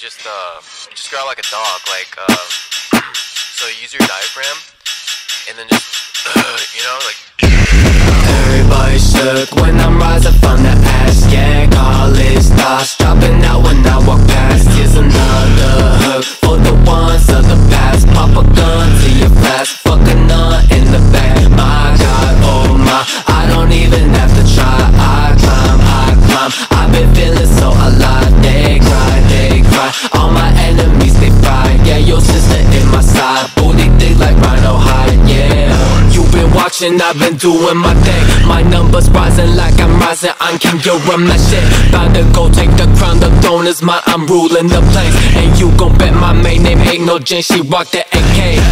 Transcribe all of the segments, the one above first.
just uh, you just growl like a dog, like uh, so use your diaphragm, and then just uh, you know like. Everybody shook when I'm rising from the ash Yeah, college stars dropping out when I walk past Here's another hook for the ones of the past Pop a gun Watching, I've been doing my thing My numbers rising like I'm rising. I'm King, yo, I'm that shit. Bout to go take the crown, the throne is mine I'm ruling the place. And you gon' bet my main name ain't no Jane She rock the AK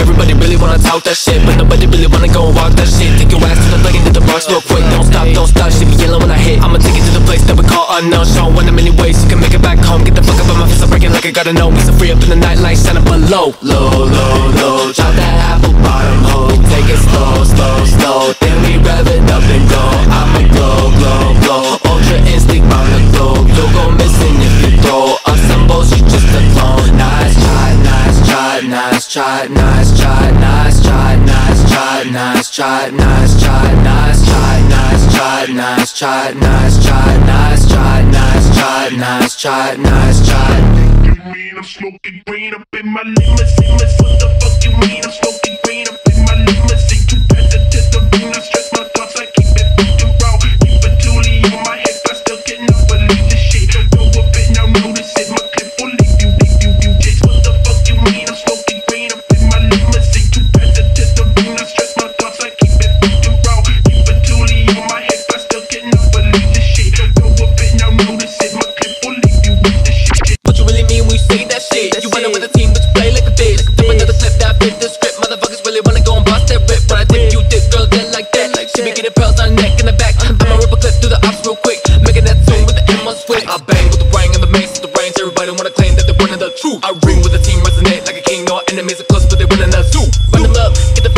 Everybody really wanna talk that shit But nobody really wanna go and walk that shit. Take your ass to the leg into the box real quick. Don't stop, don't stop, shit be yellow when I hit. I'ma take it to the place that we call unknown. Show when I'm ways you can make it back home. Get the fuck up on my face, I'm breaking like I gotta know. Me So free up in the night like Santa below. Low, low, low, drop that apple bottom Take it slow, slow, slow Then we rev it up and go I'ma glow, glow, glow Ultra instinct round the globe You'll go missing if you throw Up some bullshit just a clone Nice try, nice try, nice try, nice try, nice try, nice try, nice try, nice try, nice try, nice try, nice try, nice try, nice try, nice try, nice try, nice try. Mean I'm smoking green up in my limousine? What the fuck you mean I'm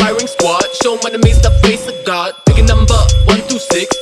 firing squad. Show my enemies the face of God. Pick a number one through six.